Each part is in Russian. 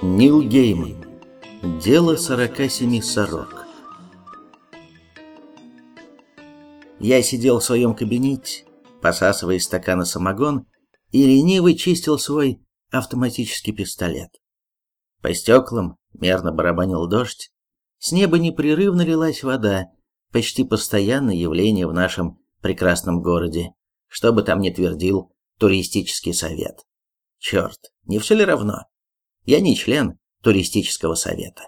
Нил Гейман. Дело 47 сорок. Я сидел в своем кабинете, посасывая стакана самогон, и лениво чистил свой автоматический пистолет. По стеклам мерно барабанил дождь, с неба непрерывно лилась вода, почти постоянное явление в нашем прекрасном городе, что бы там ни твердил туристический совет. Черт, не все ли равно? Я не член туристического совета.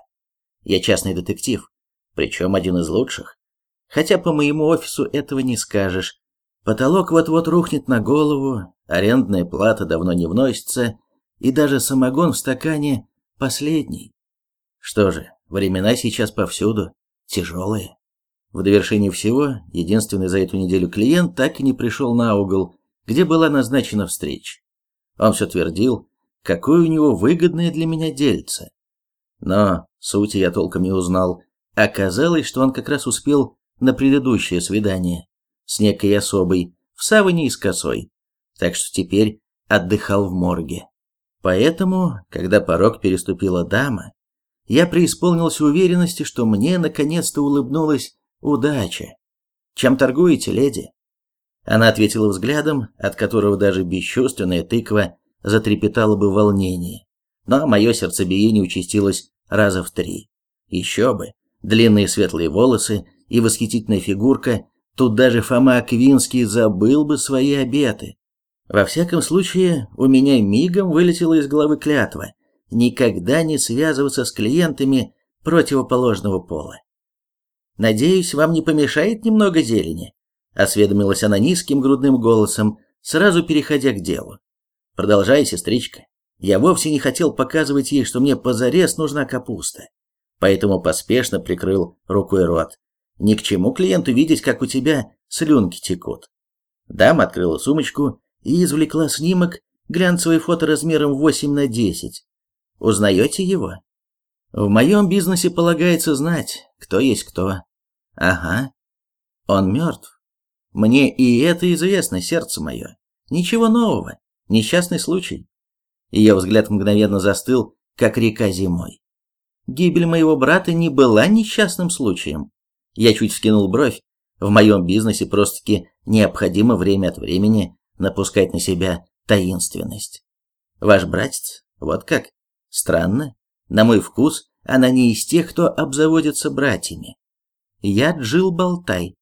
Я частный детектив, причем один из лучших. Хотя по моему офису этого не скажешь. Потолок вот-вот рухнет на голову, арендная плата давно не вносится, и даже самогон в стакане последний. Что же, времена сейчас повсюду тяжелые. В довершении всего, единственный за эту неделю клиент так и не пришел на угол, где была назначена встреча. Он все твердил, какое у него выгодное для меня дельце. Но сути я толком не узнал. Оказалось, что он как раз успел на предыдущее свидание с некой особой в саване и с косой, так что теперь отдыхал в морге. Поэтому, когда порог переступила дама, я преисполнился уверенности, что мне наконец-то улыбнулась удача. «Чем торгуете, леди?» Она ответила взглядом, от которого даже бесчувственная тыква затрепетало бы волнение, но мое сердцебиение участилось раза в три. Еще бы, длинные светлые волосы и восхитительная фигурка, тут даже Фома Аквинский забыл бы свои обеты. Во всяком случае, у меня мигом вылетела из головы клятва никогда не связываться с клиентами противоположного пола. «Надеюсь, вам не помешает немного зелени?» — осведомилась она низким грудным голосом, сразу переходя к делу. Продолжай, сестричка. Я вовсе не хотел показывать ей, что мне позарез нужна капуста. Поэтому поспешно прикрыл рукой рот. Ни к чему клиенту видеть, как у тебя слюнки текут. Дама открыла сумочку и извлекла снимок, глянцевое фото размером 8 на 10. Узнаете его? В моем бизнесе полагается знать, кто есть кто. Ага. Он мертв. Мне и это известно, сердце мое. Ничего нового. Несчастный случай. Ее взгляд мгновенно застыл, как река зимой. Гибель моего брата не была несчастным случаем. Я чуть вскинул бровь. В моем бизнесе просто-таки необходимо время от времени напускать на себя таинственность. Ваш братец? Вот как? Странно. На мой вкус, она не из тех, кто обзаводится братьями. Я Джил Болтай.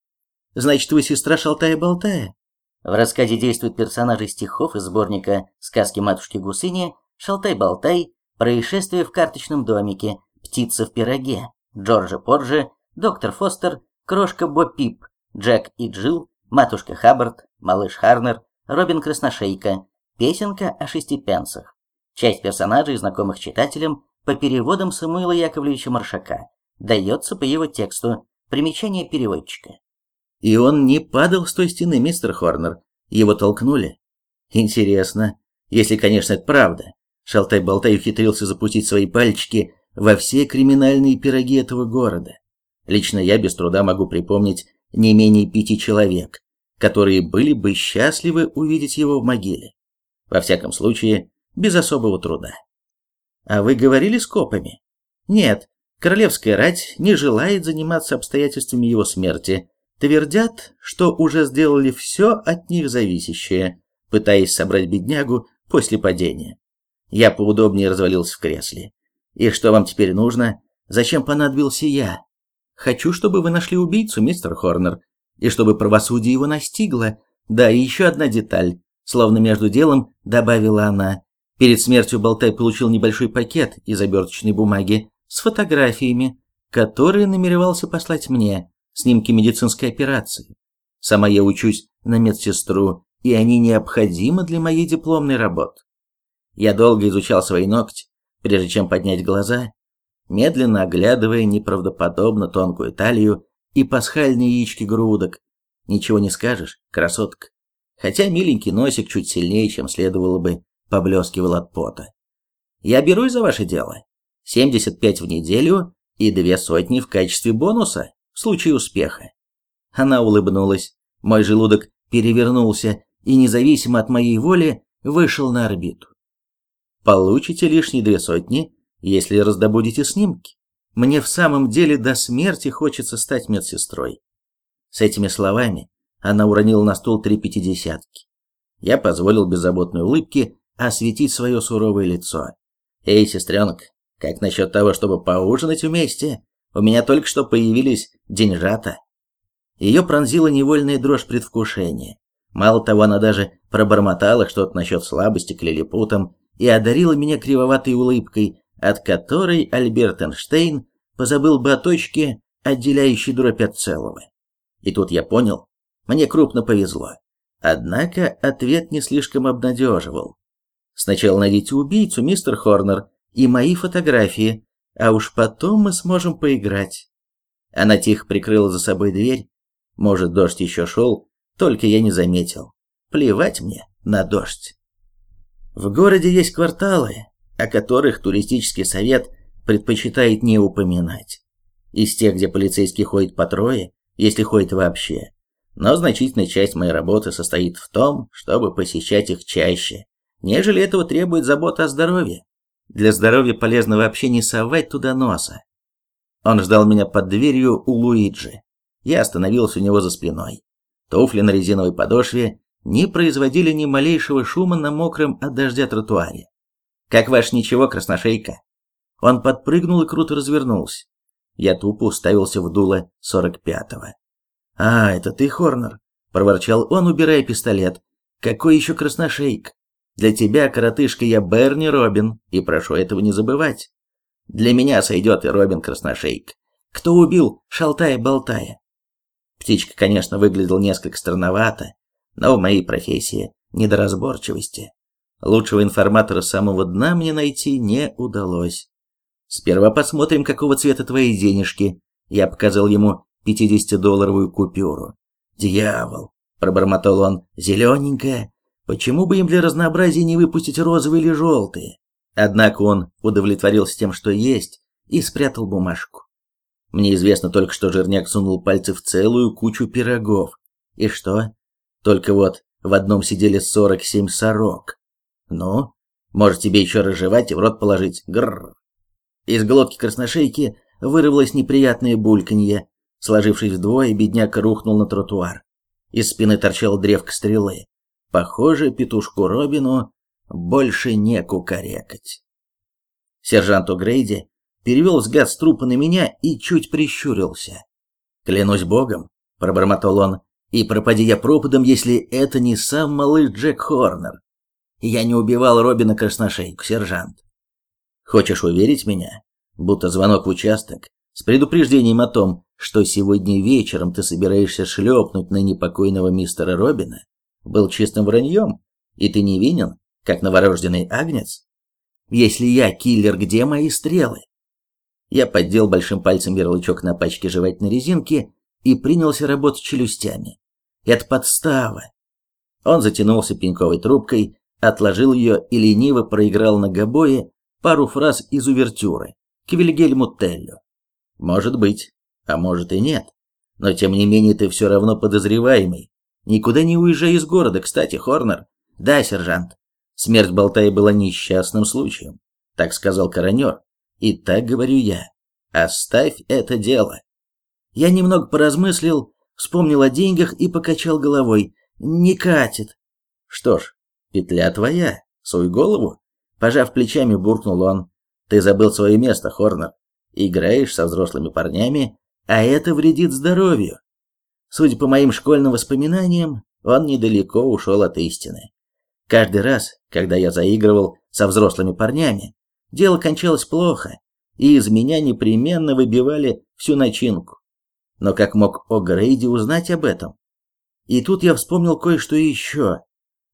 Значит, вы сестра Шалтая-Болтая? В рассказе действуют персонажи стихов из сборника «Сказки матушки Гусыни», «Шалтай-болтай», «Происшествие в карточном домике», «Птица в пироге», «Джорджи Порджи», «Доктор Фостер», «Крошка Бо Пип», «Джек и Джилл», «Матушка Хаббард», «Малыш Харнер», «Робин Красношейка», «Песенка о шести пенсах». Часть персонажей, знакомых читателям, по переводам Самуила Яковлевича Маршака, дается по его тексту, примечание переводчика. И он не падал с той стены, мистер Хорнер. Его толкнули. Интересно, если, конечно, это правда. Шалтай-болтай ухитрился запустить свои пальчики во все криминальные пироги этого города. Лично я без труда могу припомнить не менее пяти человек, которые были бы счастливы увидеть его в могиле. Во всяком случае, без особого труда. А вы говорили с копами? Нет, королевская рать не желает заниматься обстоятельствами его смерти, Твердят, что уже сделали все от них зависящее, пытаясь собрать беднягу после падения. Я поудобнее развалился в кресле. И что вам теперь нужно? Зачем понадобился я? Хочу, чтобы вы нашли убийцу, мистер Хорнер, и чтобы правосудие его настигло. Да, и еще одна деталь, словно между делом добавила она. Перед смертью Болтай получил небольшой пакет из оберточной бумаги с фотографиями, которые намеревался послать мне снимки медицинской операции. Сама я учусь на медсестру, и они необходимы для моей дипломной работы. Я долго изучал свои ногти, прежде чем поднять глаза, медленно оглядывая неправдоподобно тонкую талию и пасхальные яички грудок. Ничего не скажешь, красотка. хотя миленький носик чуть сильнее, чем следовало бы, поблескивал от пота. «Я берусь за ваше дело. 75 в неделю и две сотни в качестве бонуса в случае успеха». Она улыбнулась. Мой желудок перевернулся и, независимо от моей воли, вышел на орбиту. Получите лишние две сотни, если раздобудете снимки. Мне в самом деле до смерти хочется стать медсестрой. С этими словами она уронила на стол три пятидесятки. Я позволил беззаботной улыбке осветить свое суровое лицо. «Эй, сестренок, как насчет того, чтобы поужинать вместе? У меня только что появились деньжата». Ее пронзила невольная дрожь предвкушения. Мало того, она даже пробормотала что-то насчет слабости к лилипутам и одарила меня кривоватой улыбкой, от которой Альберт Эйнштейн позабыл бы о точке, отделяющей дробь от целого. И тут я понял, мне крупно повезло. Однако ответ не слишком обнадеживал. Сначала найдите убийцу, мистер Хорнер, и мои фотографии, а уж потом мы сможем поиграть. Она тихо прикрыла за собой дверь. Может, дождь еще шел, только я не заметил. Плевать мне на дождь. В городе есть кварталы, о которых туристический совет предпочитает не упоминать. Из тех, где полицейский ходит по трое, если ходит вообще. Но значительная часть моей работы состоит в том, чтобы посещать их чаще, нежели этого требует забота о здоровье. Для здоровья полезно вообще не совать туда носа. Он ждал меня под дверью у Луиджи. Я остановился у него за спиной. Туфли на резиновой подошве не производили ни малейшего шума на мокром от дождя тротуаре. «Как ваш ничего, красношейка?» Он подпрыгнул и круто развернулся. Я тупо уставился в дуло сорок пятого. «А, это ты, Хорнер?» – проворчал он, убирая пистолет. «Какой еще красношейк? Для тебя, коротышка, я Берни Робин, и прошу этого не забывать. Для меня сойдет и Робин Красношейк. Кто убил, шалтая-болтая?» Птичка, конечно, выглядел несколько странновато, но в моей профессии не до разборчивости. Лучшего информатора самого дна мне найти не удалось. Сперва посмотрим, какого цвета твои денежки. Я показал ему 50-долларовую купюру. Дьявол, пробормотал он, зелененькая. Почему бы им для разнообразия не выпустить розовые или желтые? Однако он удовлетворился тем, что есть, и спрятал бумажку. Мне известно только, что жирняк сунул пальцы в целую кучу пирогов. И что? Только вот в одном сидели 47 сорок. Ну, может тебе еще разжевать и в рот положить. Грррр. Из глотки красношейки вырвалось неприятное бульканье. Сложившись вдвое, бедняк рухнул на тротуар. Из спины торчала древко стрелы. Похоже, петушку Робину больше не кукарекать. Сержант О'Грейди перевел взгляд с трупа на меня и чуть прищурился. «Клянусь богом», — пробормотал он, — «и пропади я пропадом, если это не сам малыш Джек Хорнер. Я не убивал Робина Красношейку, сержант. Хочешь уверить меня, будто звонок в участок с предупреждением о том, что сегодня вечером ты собираешься шлепнуть на непокойного мистера Робина, был чистым враньем, и ты невинен, как новорожденный агнец? Если я киллер, где мои стрелы? Я поддел большим пальцем ярлычок на пачке жевательной резинки и принялся работать челюстями. Это подстава. Он затянулся пеньковой трубкой, отложил ее и лениво проиграл на гобое пару фраз из увертюры к Вильгельму Теллю. Может быть, а может и нет. Но тем не менее ты все равно подозреваемый. Никуда не уезжай из города, кстати, Хорнер. Да, сержант. Смерть Болтая была несчастным случаем. Так сказал коронер. И так говорю я. Оставь это дело. Я немного поразмыслил, вспомнил о деньгах и покачал головой. Не катит. Что ж, петля твоя. Суй голову. Пожав плечами, буркнул он. «Ты забыл свое место, Хорнер. Играешь со взрослыми парнями, а это вредит здоровью». Судя по моим школьным воспоминаниям, он недалеко ушел от истины. Каждый раз, когда я заигрывал со взрослыми парнями, дело кончалось плохо, и из меня непременно выбивали всю начинку. Но как мог О'Грейди узнать об этом? И тут я вспомнил кое-что еще.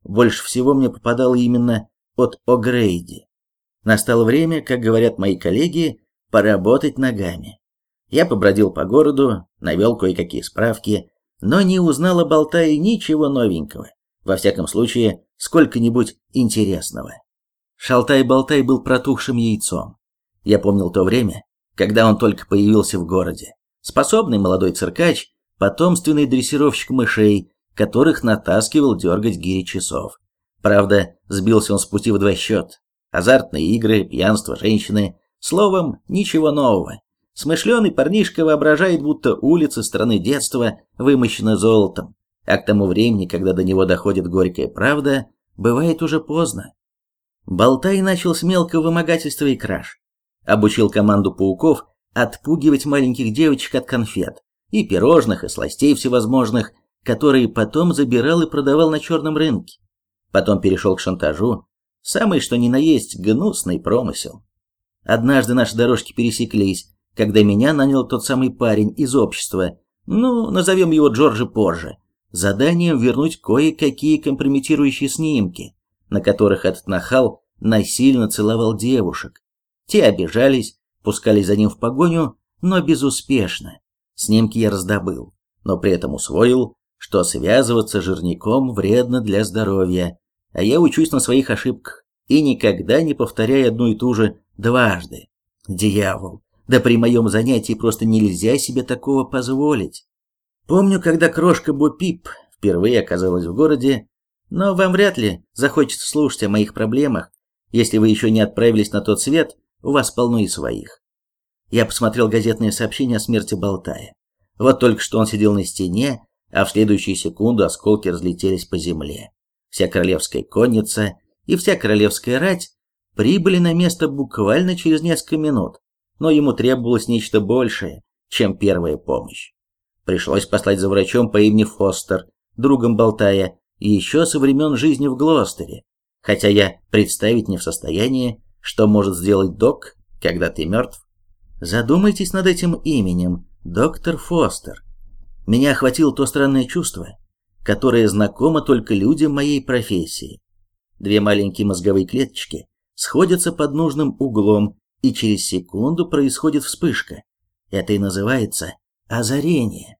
Больше всего мне попадало именно от О'Грейди. Настало время, как говорят мои коллеги, поработать ногами. Я побродил по городу, навел кое-какие справки, но не узнал о Болтае ничего новенького. Во всяком случае, сколько-нибудь интересного. Шалтай-болтай был протухшим яйцом. Я помнил то время, когда он только появился в городе. Способный молодой циркач, потомственный дрессировщик мышей, которых натаскивал дергать гири часов. Правда, сбился он с пути в два счета. Азартные игры, пьянство, женщины. Словом, ничего нового. Смышленый парнишка воображает, будто улица страны детства вымощена золотом, а к тому времени, когда до него доходит горькая правда, бывает уже поздно. Болтай начал с мелкого вымогательства и краж. Обучил команду пауков отпугивать маленьких девочек от конфет, и пирожных, и сластей всевозможных, которые потом забирал и продавал на черном рынке. Потом перешел к шантажу, самый что ни на есть гнусный промысел. Однажды наши дорожки пересеклись, когда меня нанял тот самый парень из общества, ну, назовем его Джорджи позже, заданием вернуть кое-какие компрометирующие снимки, на которых этот нахал насильно целовал девушек. Те обижались, пускались за ним в погоню, но безуспешно. Снимки я раздобыл, но при этом усвоил, что связываться с жирником вредно для здоровья, а я учусь на своих ошибках и никогда не повторяю одну и ту же дважды. Дьявол, да при моем занятии просто нельзя себе такого позволить. Помню, когда крошка Бо-Пип впервые оказалась в городе, но вам вряд ли захочется слушать о моих проблемах, если вы еще не отправились на тот свет, у вас полно и своих. Я посмотрел газетные сообщения о смерти Болтая. Вот только что он сидел на стене, а в следующую секунду осколки разлетелись по земле. Вся королевская конница и вся королевская рать прибыли на место буквально через несколько минут, но ему требовалось нечто большее, чем первая помощь. Пришлось послать за врачом по имени Фостер, другом Болтая, еще со времен жизни в Глостере, хотя я представить не в состоянии, что может сделать док, когда ты мертв. Задумайтесь над этим именем, доктор Фостер. Меня охватило то странное чувство, которое знакомо только людям моей профессии. Две маленькие мозговые клеточки сходятся под нужным углом, и через секунду происходит вспышка. Это и называется озарение.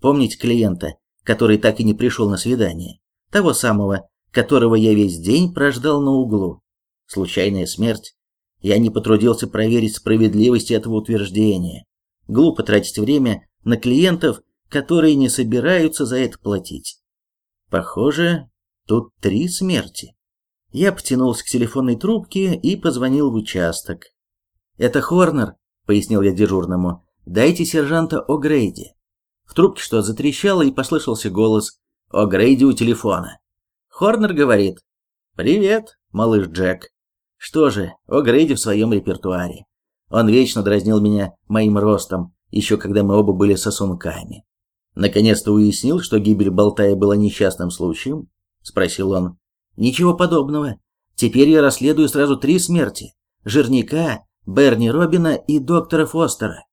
Помните клиента, который так и не пришел на свидание? Того самого, которого я весь день прождал на углу. Случайная смерть. Я не потрудился проверить справедливость этого утверждения. Глупо тратить время на клиентов, которые не собираются за это платить. Похоже, тут три смерти. Я потянулся к телефонной трубке и позвонил в участок. «Это Хорнер», — пояснил я дежурному. «Дайте сержанта О'Грейди». В трубке что затрещало и послышался голос О'Грейди у телефона. Хорнер говорит. «Привет, малыш Джек». Что же, О'Грейди в своем репертуаре. Он вечно дразнил меня моим ростом, еще когда мы оба были сосунками. Наконец-то уяснил, что гибель Болтая была несчастным случаем? Спросил он. Ничего подобного. Теперь я расследую сразу три смерти. Жирника, Берни Робина и доктора Фостера.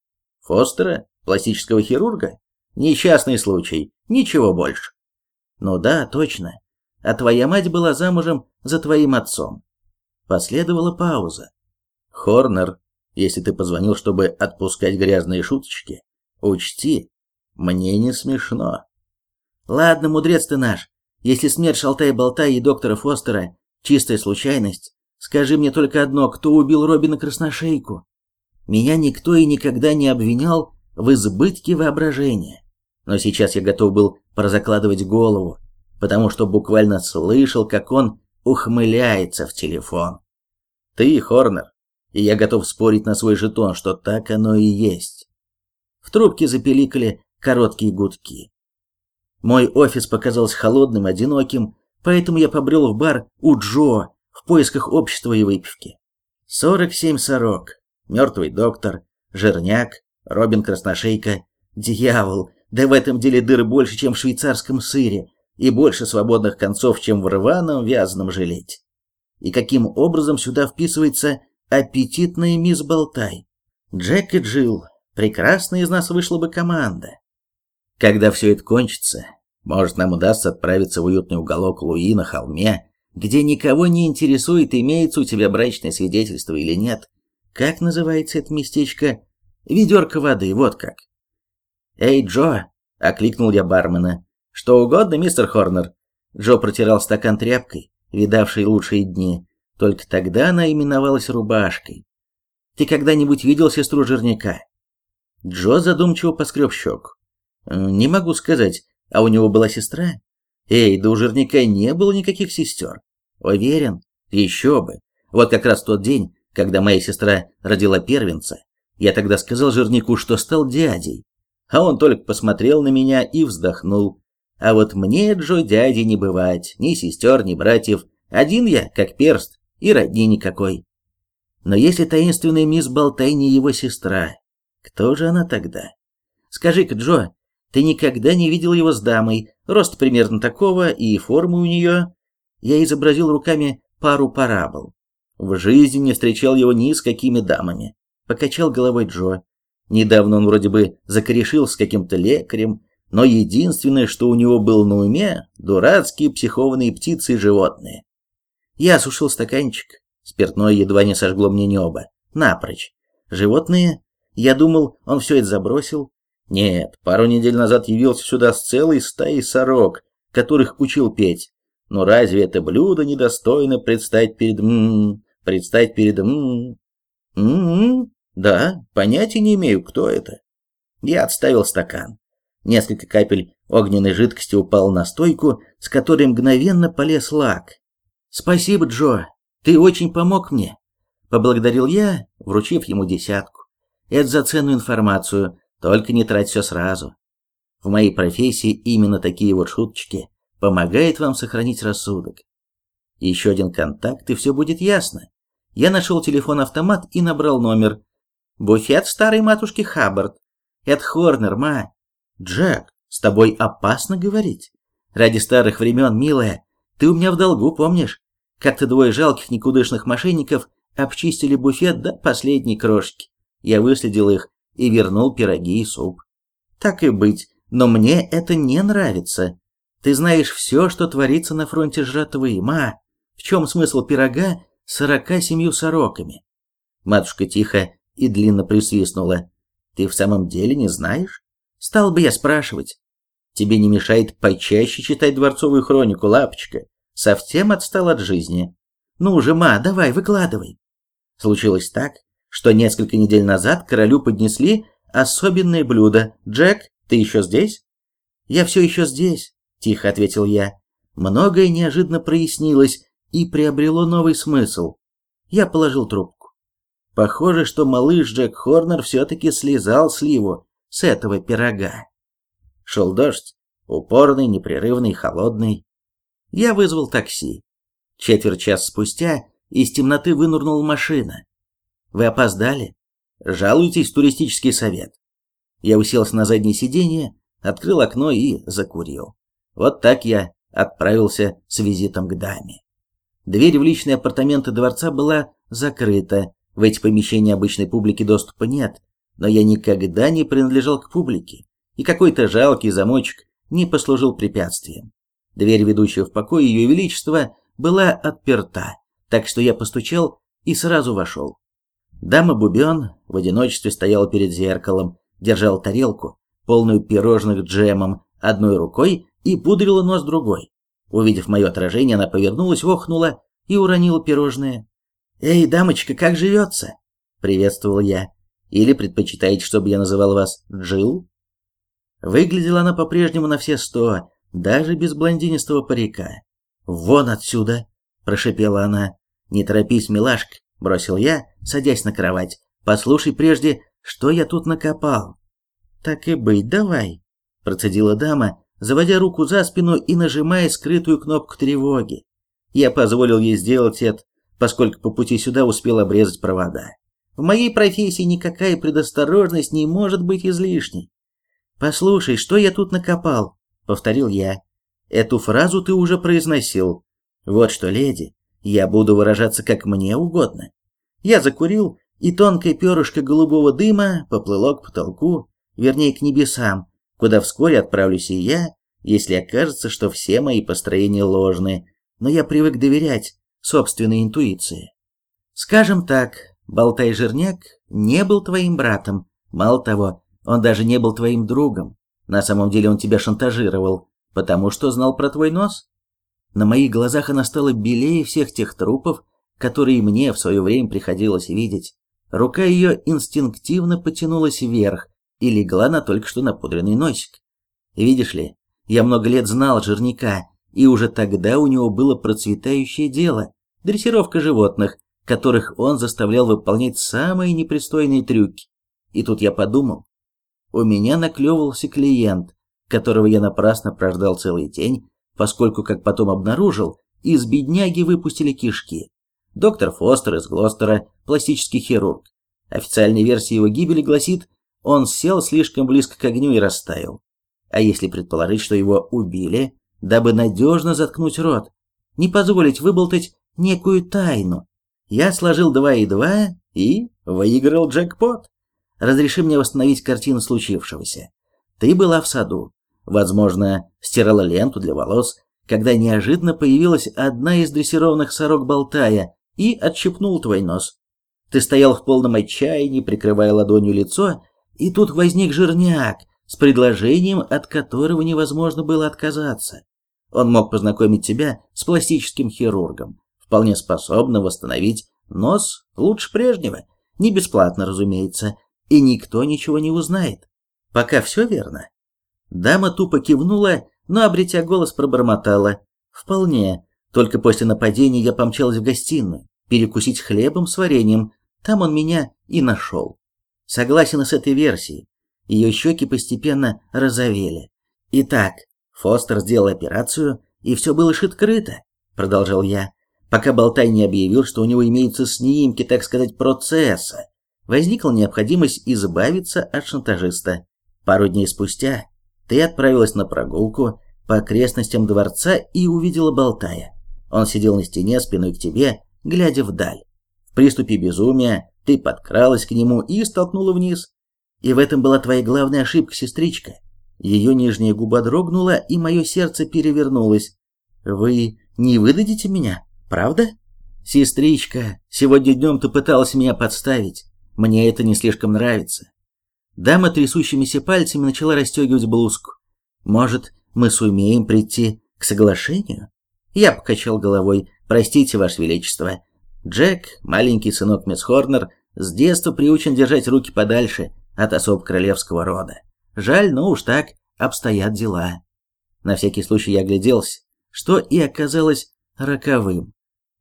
Фостера? Пластического хирурга? Несчастный случай. Ничего больше. Ну да, точно а твоя мать была замужем за твоим отцом. Последовала пауза. Хорнер, если ты позвонил, чтобы отпускать грязные шуточки, учти, мне не смешно. Ладно, мудрец ты наш. Если смерть Шалтай-Болтай и доктора Фостера – чистая случайность, скажи мне только одно, кто убил Робина Красношейку? Меня никто и никогда не обвинял в избытке воображения. Но сейчас я готов был прозакладывать голову, потому что буквально слышал, как он ухмыляется в телефон. Ты, Хорнер, и я готов спорить на свой жетон, что так оно и есть. В трубке запеликали короткие гудки. Мой офис показался холодным, одиноким, поэтому я побрел в бар у Джо в поисках общества и выпивки. 47 сорок, мертвый доктор, жирняк, Робин Красношейка, дьявол, да в этом деле дыры больше, чем в швейцарском сыре, и больше свободных концов, чем в рваном вязаном жилете. И каким образом сюда вписывается аппетитная мисс Болтай? Джек и Джилл, прекрасная из нас вышла бы команда. Когда все это кончится, может, нам удастся отправиться в уютный уголок Луи на холме, где никого не интересует, имеется у тебя брачное свидетельство или нет. Как называется это местечко? Ведерко воды, вот как. «Эй, Джо!» — окликнул я бармена. «Что угодно, мистер Хорнер. Джо протирал стакан тряпкой, видавшей лучшие дни. Только тогда она именовалась рубашкой. Ты когда-нибудь видел сестру жирняка? Джо задумчиво поскреб щеку. Не могу сказать, а у него была сестра? Эй, да у жирняка не было никаких сестер. Уверен? Еще бы. Вот как раз тот день, когда моя сестра родила первенца, я тогда сказал жирнику, что стал дядей. А он только посмотрел на меня и вздохнул. А вот мне, Джо, дяди не бывать, ни сестер, ни братьев. Один я, как перст, и родни никакой. Но если таинственная мисс Болтай не его сестра, кто же она тогда? Скажи-ка, Джо, ты никогда не видел его с дамой, рост примерно такого и формы у нее? Я изобразил руками пару парабол. В жизни не встречал его ни с какими дамами. Покачал головой Джо. Недавно он вроде бы закорешил с каким-то лекарем, но единственное, что у него было на уме, дурацкие психованные птицы и животные. Я осушил стаканчик. Спиртное едва не сожгло мне небо. Напрочь. Животные? Я думал, он все это забросил. Нет, пару недель назад явился сюда с целой стаей сорок, которых учил петь. Но разве это блюдо недостойно предстать перед м, предстать перед м, м, да, понятия не имею, кто это. Я отставил стакан. Несколько капель огненной жидкости упало на стойку, с которой мгновенно полез лак. «Спасибо, Джо, ты очень помог мне», — поблагодарил я, вручив ему десятку. «Это за ценную информацию, только не трать все сразу. В моей профессии именно такие вот шуточки помогают вам сохранить рассудок. Еще один контакт, и все будет ясно. Я нашел телефон-автомат и набрал номер. Буфет старой матушки Хаббард. Это Хорнер, ма. Джек, с тобой опасно говорить. Ради старых времен, милая, ты у меня в долгу, помнишь? Как-то двое жалких никудышных мошенников обчистили буфет до последней крошки. Я выследил их и вернул пироги и суп. Так и быть, но мне это не нравится. Ты знаешь все, что творится на фронте жратвы, ма. В чем смысл пирога с сорока семью сороками? Матушка тихо и длинно присвистнула. Ты в самом деле не знаешь? Стал бы я спрашивать. Тебе не мешает почаще читать дворцовую хронику, лапочка. Совсем отстал от жизни. Ну же, ма, давай, выкладывай. Случилось так, что несколько недель назад королю поднесли особенное блюдо. Джек, ты еще здесь? Я все еще здесь, тихо ответил я. Многое неожиданно прояснилось и приобрело новый смысл. Я положил трубку. Похоже, что малыш Джек Хорнер все-таки слезал сливу с этого пирога. Шел дождь, упорный, непрерывный, холодный. Я вызвал такси. Четверть час спустя из темноты вынурнула машина. Вы опоздали? Жалуйтесь туристический совет. Я уселся на заднее сиденье, открыл окно и закурил. Вот так я отправился с визитом к даме. Дверь в личные апартаменты дворца была закрыта. В эти помещения обычной публики доступа нет но я никогда не принадлежал к публике, и какой-то жалкий замочек не послужил препятствием. Дверь, ведущая в покой Ее Величества, была отперта, так что я постучал и сразу вошел. Дама Бубен в одиночестве стояла перед зеркалом, держала тарелку, полную пирожных джемом, одной рукой и пудрила нос другой. Увидев мое отражение, она повернулась, охнула и уронила пирожное. «Эй, дамочка, как живется?» — приветствовал я. Или предпочитаете, чтобы я называл вас Джилл? Выглядела она по-прежнему на все сто, даже без блондинистого парика. «Вон отсюда!» – прошипела она. «Не торопись, милашка!» – бросил я, садясь на кровать. «Послушай прежде, что я тут накопал». «Так и быть, давай!» – процедила дама, заводя руку за спину и нажимая скрытую кнопку тревоги. Я позволил ей сделать это, поскольку по пути сюда успел обрезать провода. В моей профессии никакая предосторожность не может быть излишней. «Послушай, что я тут накопал?» — повторил я. «Эту фразу ты уже произносил. Вот что, леди, я буду выражаться как мне угодно». Я закурил, и тонкое перышко голубого дыма поплыло к потолку, вернее, к небесам, куда вскоре отправлюсь и я, если окажется, что все мои построения ложны, но я привык доверять собственной интуиции. Скажем так, Болтай-жирняк не был твоим братом. Мало того, он даже не был твоим другом. На самом деле он тебя шантажировал, потому что знал про твой нос. На моих глазах она стала белее всех тех трупов, которые мне в свое время приходилось видеть. Рука ее инстинктивно потянулась вверх и легла на только что напудренный носик. Видишь ли, я много лет знал жирника, и уже тогда у него было процветающее дело – дрессировка животных, которых он заставлял выполнять самые непристойные трюки. И тут я подумал, у меня наклевывался клиент, которого я напрасно прождал целый день, поскольку, как потом обнаружил, из бедняги выпустили кишки. Доктор Фостер из Глостера, пластический хирург. Официальная версия его гибели гласит, он сел слишком близко к огню и растаял. А если предположить, что его убили, дабы надежно заткнуть рот, не позволить выболтать некую тайну, я сложил два и два и выиграл джекпот. Разреши мне восстановить картину случившегося. Ты была в саду, возможно, стирала ленту для волос, когда неожиданно появилась одна из дрессированных сорок болтая и отщипнул твой нос. Ты стоял в полном отчаянии, прикрывая ладонью лицо, и тут возник жирняк с предложением, от которого невозможно было отказаться. Он мог познакомить тебя с пластическим хирургом, вполне способным восстановить нос лучше прежнего, не бесплатно, разумеется, и никто ничего не узнает. Пока все верно. Дама тупо кивнула, но, обретя голос, пробормотала. «Вполне. Только после нападения я помчалась в гостиную, перекусить хлебом с вареньем. Там он меня и нашел. Согласен с этой версией. Ее щеки постепенно розовели. Итак, Фостер сделал операцию, и все было шиткрыто, продолжал я, пока Болтай не объявил, что у него имеются снимки, так сказать, процесса. Возникла необходимость избавиться от шантажиста. Пару дней спустя ты отправилась на прогулку по окрестностям дворца и увидела Болтая. Он сидел на стене спиной к тебе, глядя вдаль. В приступе безумия ты подкралась к нему и столкнула вниз. И в этом была твоя главная ошибка, сестричка. Ее нижняя губа дрогнула, и мое сердце перевернулось. Вы не выдадите меня, правда? Сестричка, сегодня днем ты пыталась меня подставить. Мне это не слишком нравится. Дама трясущимися пальцами начала расстегивать блузку. Может, мы сумеем прийти к соглашению? Я покачал головой. Простите, Ваше Величество. Джек, маленький сынок мисс Хорнер, с детства приучен держать руки подальше от особ королевского рода. Жаль, но уж так обстоят дела. На всякий случай я огляделся, что и оказалось роковым.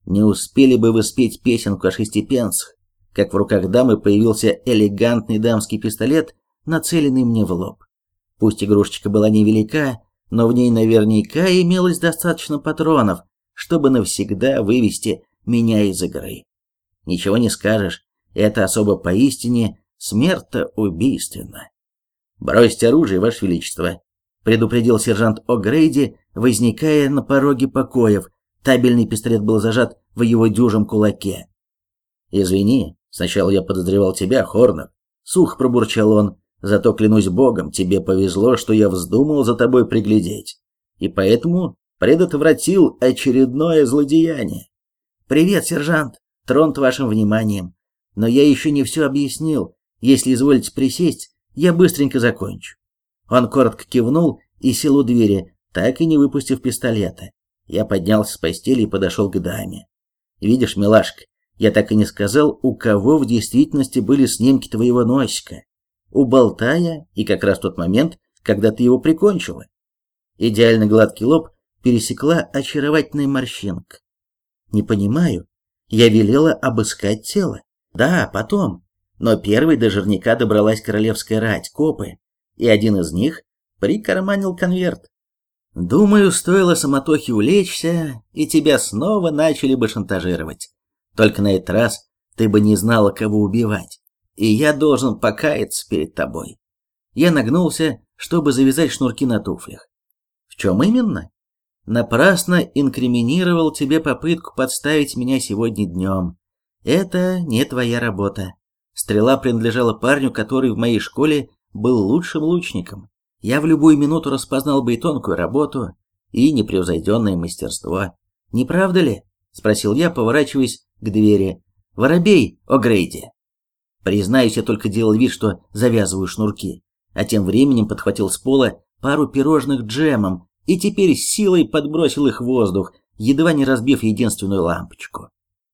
Не успели бы вы спеть песенку о шестипенцах, как в руках дамы появился элегантный дамский пистолет, нацеленный мне в лоб. Пусть игрушечка была невелика, но в ней наверняка имелось достаточно патронов, чтобы навсегда вывести меня из игры. Ничего не скажешь, это особо поистине смертоубийственно. «Бросьте оружие, Ваше Величество», — предупредил сержант О'Грейди, возникая на пороге покоев. Табельный пистолет был зажат в его дюжем кулаке. «Извини, сначала я подозревал тебя, Хорнер», — сух пробурчал он, «зато, клянусь богом, тебе повезло, что я вздумал за тобой приглядеть, и поэтому предотвратил очередное злодеяние». «Привет, сержант, тронут вашим вниманием. Но я еще не все объяснил. Если изволите присесть, я быстренько закончу». Он коротко кивнул и сел у двери, так и не выпустив пистолета. Я поднялся с постели и подошел к даме. «Видишь, милашка, я так и не сказал, у кого в действительности были снимки твоего носика. У Болтая и как раз тот момент, когда ты его прикончила. Идеально гладкий лоб пересекла очаровательная морщинка. Не понимаю. Я велела обыскать тело. Да, потом. Но первой до жирника добралась королевская рать, копы, и один из них прикарманил конверт. Думаю, стоило самотохе улечься, и тебя снова начали бы шантажировать. Только на этот раз ты бы не знала, кого убивать, и я должен покаяться перед тобой. Я нагнулся, чтобы завязать шнурки на туфлях. В чем именно? Напрасно инкриминировал тебе попытку подставить меня сегодня днем. Это не твоя работа. Стрела принадлежала парню, который в моей школе был лучшим лучником. Я в любую минуту распознал бы и тонкую работу, и непревзойденное мастерство. Не правда ли? Спросил я, поворачиваясь к двери. Воробей, О'Грейди. Признаюсь, я только делал вид, что завязываю шнурки, а тем временем подхватил с пола пару пирожных джемом и теперь силой подбросил их в воздух, едва не разбив единственную лампочку.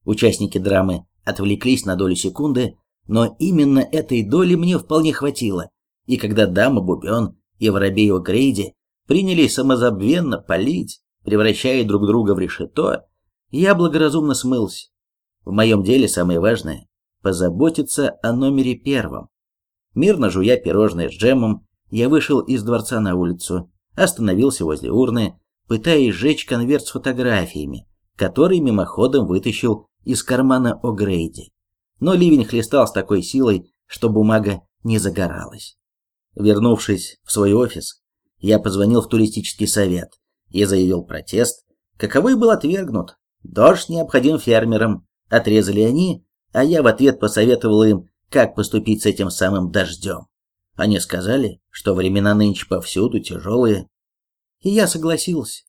Участники драмы отвлеклись на долю секунды, но именно этой доли мне вполне хватило, и когда дама Бубен и воробей О'Грейди принялись самозабвенно палить, превращая друг друга в решето, я благоразумно смылся. В моем деле самое важное – позаботиться о номере первом. Мирно жуя пирожное с джемом, я вышел из дворца на улицу, остановился возле урны, пытаясь сжечь конверт с фотографиями, который мимоходом вытащил из кармана О'Грейди. Но ливень хлестал с такой силой, что бумага не загоралась. Вернувшись в свой офис, я позвонил в туристический совет и заявил протест, каковой был отвергнут. Дождь необходим фермерам, отрезали они, а я в ответ посоветовал им, как поступить с этим самым дождем. Они сказали, что времена нынче повсюду тяжелые. И я согласился.